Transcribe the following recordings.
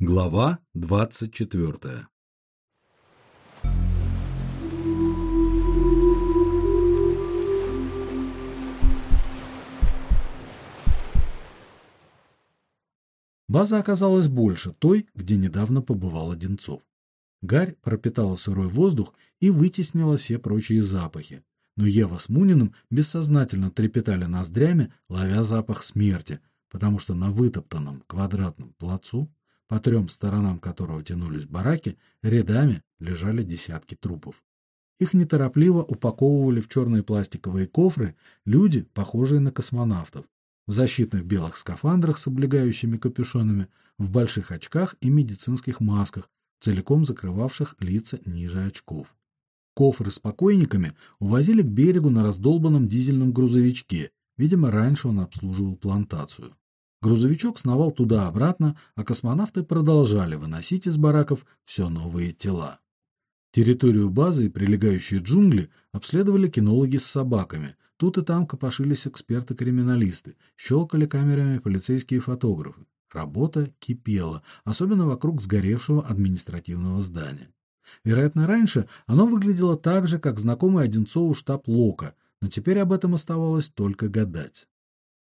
Глава двадцать четвертая. База оказалась больше той, где недавно побывал Одинцов. Гарь пропитала сырой воздух и вытеснила все прочие запахи. Но Ева с Муниным бессознательно трепетали ноздрями, ловя запах смерти, потому что на вытоптанном квадратном плацу по трем сторонам которого тянулись бараки, рядами лежали десятки трупов. Их неторопливо упаковывали в черные пластиковые кофры люди, похожие на космонавтов, в защитных белых скафандрах с облегающими капюшонами, в больших очках и медицинских масках, целиком закрывавших лица ниже очков. Кофры с покойниками увозили к берегу на раздолбанном дизельном грузовичке. Видимо, раньше он обслуживал плантацию. Грузовичок сновал туда-обратно, а космонавты продолжали выносить из бараков все новые тела. Территорию базы и прилегающие джунгли обследовали кинологи с собаками. Тут и там копошились эксперты-криминалисты, щелкали камерами полицейские фотографы. Работа кипела, особенно вокруг сгоревшего административного здания. Вероятно, раньше оно выглядело так же, как знакомый Одинцову штаб Лока, но теперь об этом оставалось только гадать.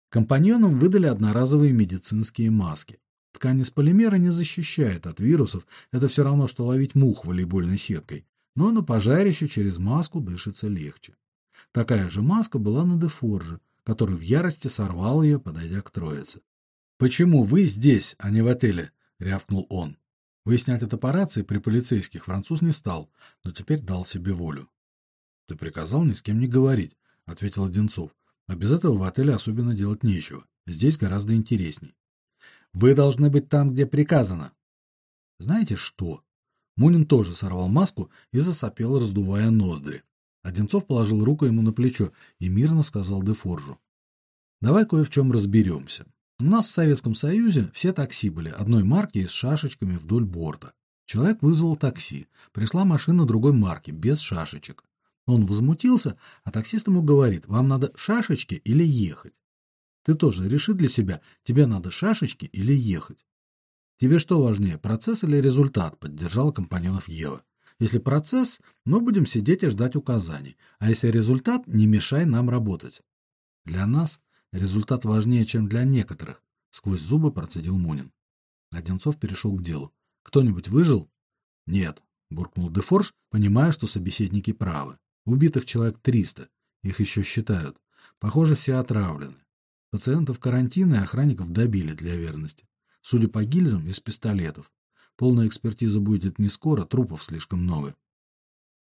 Компаньонам выдали одноразовые медицинские маски. Ткань из полимера не защищает от вирусов, это все равно что ловить мух волейбольной сеткой, но на пожарище через маску дышится легче. Такая же маска была на Дефорже, который в ярости сорвал ее, подойдя к троице. Почему вы здесь, а не в отеле? рявкнул он. Выяснять это по рации при полицейских француз не стал, но теперь дал себе волю. Ты приказал ни с кем не говорить, ответил Одинцов. А без этого в отеле особенно делать нечего. Здесь гораздо интересней. Вы должны быть там, где приказано. Знаете что? Мунин тоже сорвал маску и засопел, раздувая ноздри. Одинцов положил руку ему на плечо и мирно сказал Дефоржу: "Давай кое в чем разберемся. У нас в Советском Союзе все такси были одной марки и с шашечками вдоль борта. Человек вызвал такси. Пришла машина другой марки без шашечек. Он возмутился, а таксист ему говорит: "Вам надо шашечки или ехать?" Ты тоже реши для себя, тебе надо шашечки или ехать. Тебе что важнее, процесс или результат? поддержал компаньонов Ева. Если процесс, мы будем сидеть и ждать указаний, а если результат, не мешай нам работать. Для нас результат важнее, чем для некоторых, сквозь зубы процедил Мунин. Одинцов перешел к делу. Кто-нибудь выжил? Нет, буркнул Дефорж, понимая, что собеседники правы. Убитых человек 300. Их еще считают. Похоже, все отравлены. Пациентов карантина и охранников добили для верности. Судя по гильзам из пистолетов. Полная экспертиза будет не скоро, трупов слишком много.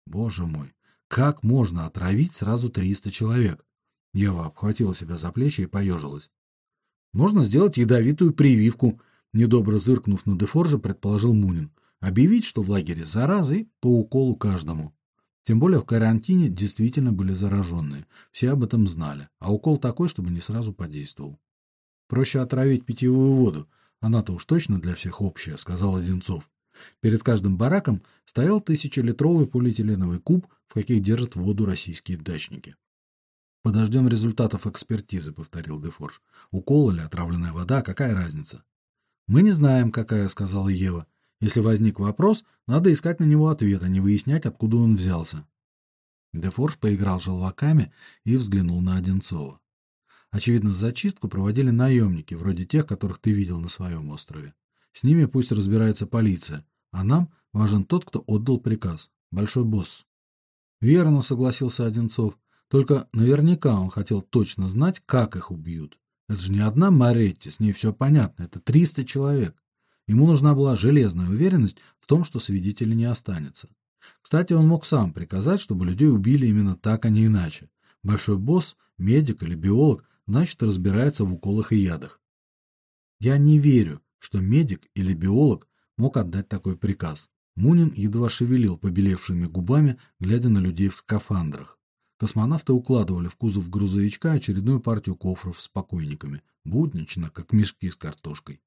Боже мой, как можно отравить сразу 300 человек? Ева обхватила себя за плечи и поежилась. Можно сделать ядовитую прививку, недобро зыркнув на Дефоржа, предположил Мунин. Объявить, что в лагере зараза и по уколу каждому. Тем более в карантине действительно были зараженные. Все об этом знали, а укол такой, чтобы не сразу подействовал. Проще отравить питьевую воду, она-то уж точно для всех общая, сказал Одинцов. Перед каждым бараком стоял тысячелитровый полиэтиленовый куб, в каких держат воду российские дачники. Подождем результатов экспертизы, повторил Дефорж. Укол или отравленная вода, какая разница? Мы не знаем, какая, сказала Ева. Если возник вопрос, надо искать на него ответ, а не выяснять, откуда он взялся. Дефорж поиграл желваками и взглянул на Одинцова. Очевидно, зачистку проводили наемники, вроде тех, которых ты видел на своем острове. С ними пусть разбирается полиция, а нам важен тот, кто отдал приказ большой босс. Верно, согласился Одинцов. Только наверняка он хотел точно знать, как их убьют. Это же не одна Маретти, с ней все понятно, это триста человек. Ему нужна была железная уверенность в том, что свидетелей не останется. Кстати, он мог сам приказать, чтобы людей убили именно так, а не иначе. Большой босс, медик или биолог, значит, разбирается в уколах и ядах. Я не верю, что медик или биолог мог отдать такой приказ. Мунин едва шевелил побелевшими губами, глядя на людей в скафандрах. Космонавты укладывали в кузов грузовичка очередную партию кофров с покойниками, буднично, как мешки с картошкой.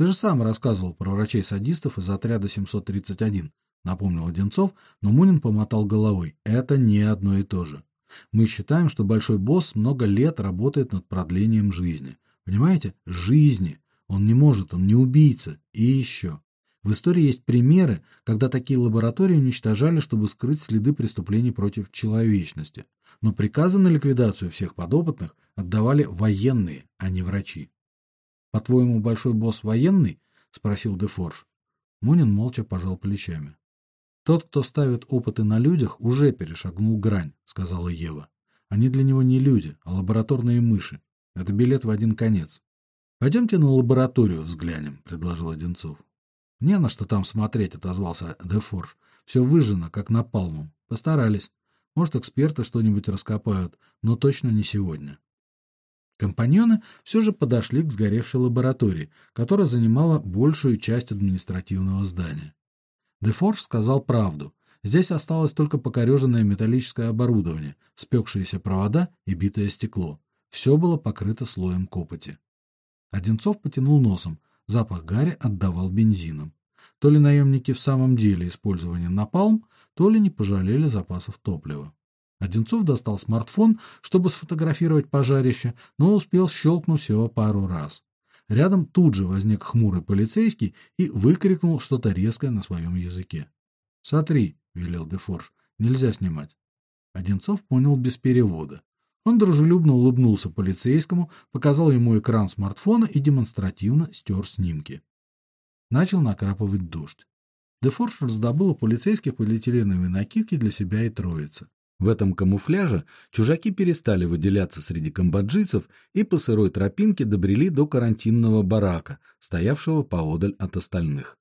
Ты же сам рассказывал про врачей-садистов из отряда 731, напомнил Одинцов, но Мунин помотал головой. Это не одно и то же. Мы считаем, что большой босс много лет работает над продлением жизни. Понимаете? Жизни. Он не может, он не убийца. И еще. В истории есть примеры, когда такие лаборатории уничтожали, чтобы скрыть следы преступлений против человечности. Но приказы на ликвидацию всех подопытных отдавали военные, а не врачи. По-твоему, большой босс военный? спросил Дефорж. Мунин молча пожал плечами. Тот, кто ставит опыты на людях, уже перешагнул грань, сказала Ева. Они для него не люди, а лабораторные мыши. Это билет в один конец. Пойдемте на лабораторию взглянем, предложил Одинцов. Не на что там смотреть, отозвался Дефорж. Все выжжено, как напалмом. Постарались. Может, эксперты что-нибудь раскопают, но точно не сегодня. Компаньоны все же подошли к сгоревшей лаборатории, которая занимала большую часть административного здания. Дефорж сказал правду. Здесь осталось только покореженное металлическое оборудование, спекшиеся провода и битое стекло. Все было покрыто слоем копоти. Одинцов потянул носом. Запах гари отдавал бензином. То ли наемники в самом деле использовали напалм, то ли не пожалели запасов топлива. Одинцов достал смартфон, чтобы сфотографировать пожарище, но успел щелкнуть всего пару раз. Рядом тут же возник хмурый полицейский и выкрикнул что-то резкое на своем языке. "Смотри", велел Дефорж. "Нельзя снимать". Одинцов понял без перевода. Он дружелюбно улыбнулся полицейскому, показал ему экран смартфона и демонстративно стер снимки. Начал накрапывать дождь. Дефорж раздобыл у полицейских полиэтиленовые накидки для себя и троицы. В этом камуфляже чужаки перестали выделяться среди камбоджийцев и по сырой тропинке добрели до карантинного барака, стоявшего поодаль от остальных.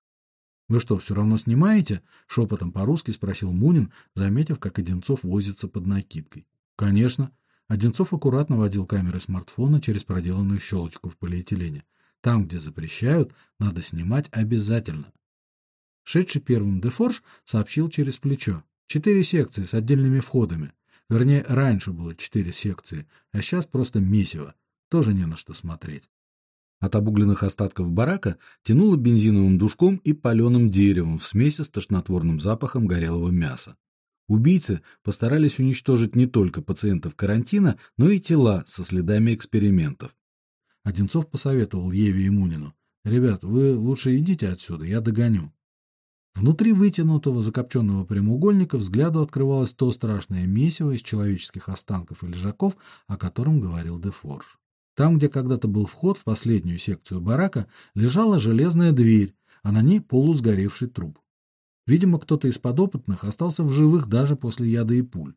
Вы что, все равно снимаете? шепотом по-русски спросил Мунин, заметив, как Одинцов возится под накидкой. Конечно, Одинцов аккуратно водил камерой смартфона через проделанную щелочку в полиэтилене. Там, где запрещают, надо снимать обязательно. Шедший первым Дефорж сообщил через плечо: четыре секции с отдельными входами. Вернее, раньше было четыре секции, а сейчас просто месиво. Тоже не на что смотреть. От обугленных остатков барака тянуло бензиновым душком и паленым деревом в смеси с тошнотворным запахом горелого мяса. Убийцы постарались уничтожить не только пациентов карантина, но и тела со следами экспериментов. Одинцов посоветовал Еве и Мунину: "Ребят, вы лучше идите отсюда, я догоню". Внутри вытянутого закопченного прямоугольника взгляду открывалось то страшное месиво из человеческих останков и лежаков, о котором говорил Дефорж. Там, где когда-то был вход в последнюю секцию барака, лежала железная дверь, а на ней полусгоревший труп. Видимо, кто-то из подопытных остался в живых даже после яда и пуль.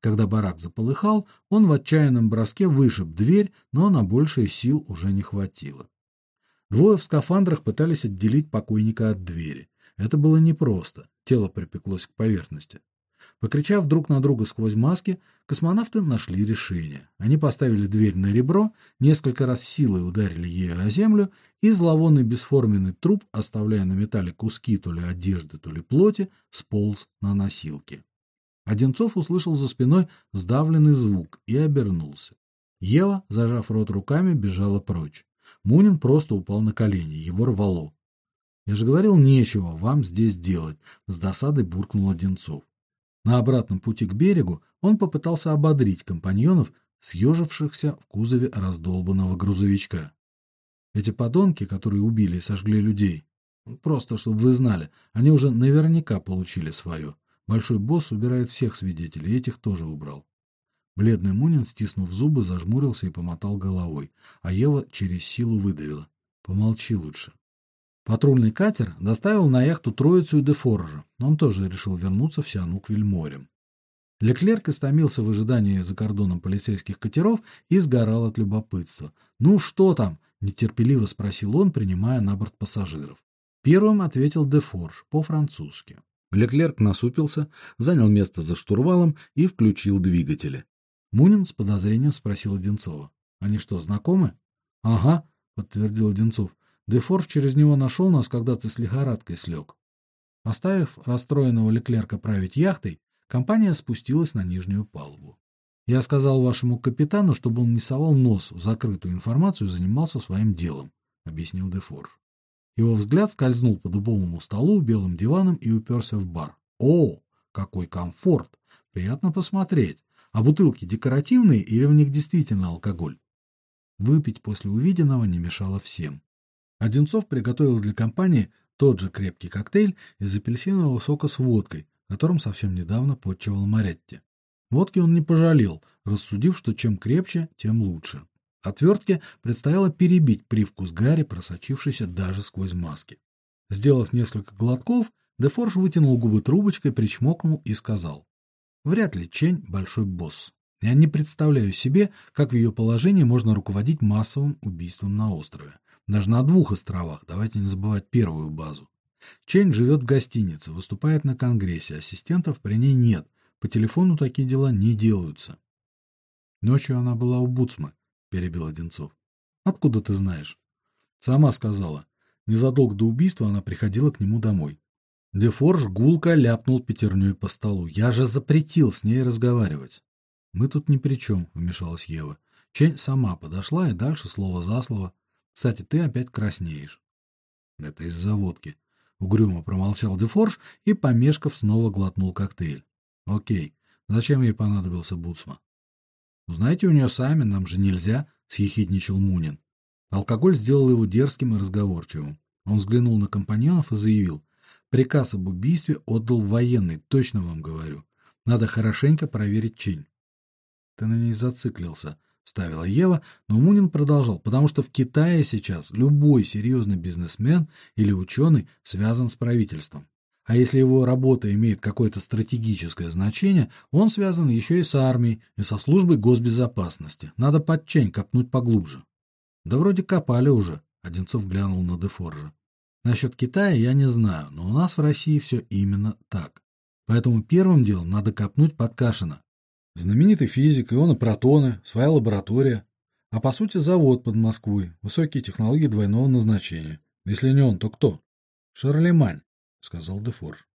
Когда барак заполыхал, он в отчаянном броске вышиб дверь, но на большие сил уже не хватило. Двое в скафандрах пытались отделить покойника от двери. Это было непросто. Тело припеклось к поверхности. Покричав друг на друга сквозь маски, космонавты нашли решение. Они поставили дверь на ребро, несколько раз силой ударили ею о землю, и зловонный бесформенный труп, оставляя на металле куски то ли одежды, то ли плоти, сполз на носилки. Одинцов услышал за спиной сдавленный звук и обернулся. Ева, зажав рот руками, бежала прочь. Мунин просто упал на колени, его рвало. Я же говорил, нечего вам здесь делать, с досадой буркнул Одинцов. На обратном пути к берегу он попытался ободрить компаньонов, съежившихся в кузове раздолбанного грузовичка. Эти подонки, которые убили и сожгли людей, просто чтобы вы знали, они уже наверняка получили свое. Большой босс убирает всех свидетелей, этих тоже убрал. Бледный Мунин, стиснув зубы, зажмурился и помотал головой, а Ева через силу выдавила: "Помолчи лучше". Патрульный катер доставил на яхту Троицу и Дефоржа. Он тоже решил вернуться в Сианук-Вильморем. Леклерк истомился в ожидании за кордоном полицейских катеров и сгорал от любопытства. "Ну что там?" нетерпеливо спросил он, принимая на борт пассажиров. Первым ответил Дефорж по-французски. Леклерк насупился, занял место за штурвалом и включил двигатели. Мунин с подозрением спросил Одинцова: "Они что, знакомы?" "Ага", подтвердил Одинцов. Дефорж через него нашел нас, когда ты с лихорадкой слег. Оставив расстроенного Леклерка править яхтой, компания спустилась на нижнюю палубу. Я сказал вашему капитану, чтобы он не совал нос в закрытую информацию и занимался своим делом, объяснил Дефорж. Его взгляд скользнул по дубовому столу, белым диваном и уперся в бар. О, какой комфорт! Приятно посмотреть. А бутылки декоративные или в них действительно алкоголь? Выпить после увиденного не мешало всем. Одинцов приготовил для компании тот же крепкий коктейль из апельсинового сока с водкой, которым совсем недавно подчевал Маретти. Водки он не пожалел, рассудив, что чем крепче, тем лучше. Отвертке предстояло перебить привкус гари, просочившийся даже сквозь маски. Сделав несколько глотков, Дефорж вытянул губы трубочкой, причмокнул и сказал: "Вряд ли Чень большой босс. Я не представляю себе, как в ее положении можно руководить массовым убийством на острове. Даже на двух островах, давайте не забывать первую базу. Чень живет в гостинице, выступает на конгрессе, ассистентов при ней нет. По телефону такие дела не делаются. Ночью она была у Буцмы, перебил Одинцов. Откуда ты знаешь? Сама сказала. Незадолго до убийства она приходила к нему домой. Дефорж гулко ляпнул пятерней по столу. Я же запретил с ней разговаривать. Мы тут ни при чем», — вмешалась Ева. Чень сама подошла и дальше слово за слово. Кстати, ты опять краснеешь. Это из-за водки. Угрюмо промолчал Дефорж и, помешков, снова глотнул коктейль. О'кей. Зачем ей понадобился Буцма? Знаете, у нее сами, нам же нельзя, съехидничал Мунин. Алкоголь сделал его дерзким и разговорчивым. Он взглянул на компаньонов и заявил: "Приказ об убийстве отдал военный, точно вам говорю. Надо хорошенько проверить чин". Ты на ней зациклился, ставила Ева, но Мунин продолжал, потому что в Китае сейчас любой серьезный бизнесмен или ученый связан с правительством. А если его работа имеет какое-то стратегическое значение, он связан еще и с армией, и со службой госбезопасности. Надо под чень копнуть поглубже. Да вроде копали уже, Одинцов глянул на Дефоржа. Насчет Китая я не знаю, но у нас в России все именно так. Поэтому первым делом надо копнуть под Кашина. Знаменитый физик, ионы протоны, своя лаборатория, а по сути завод под Москвой, высокие технологии двойного назначения. Если не он, то кто? Шарлемань, сказал Дефорж.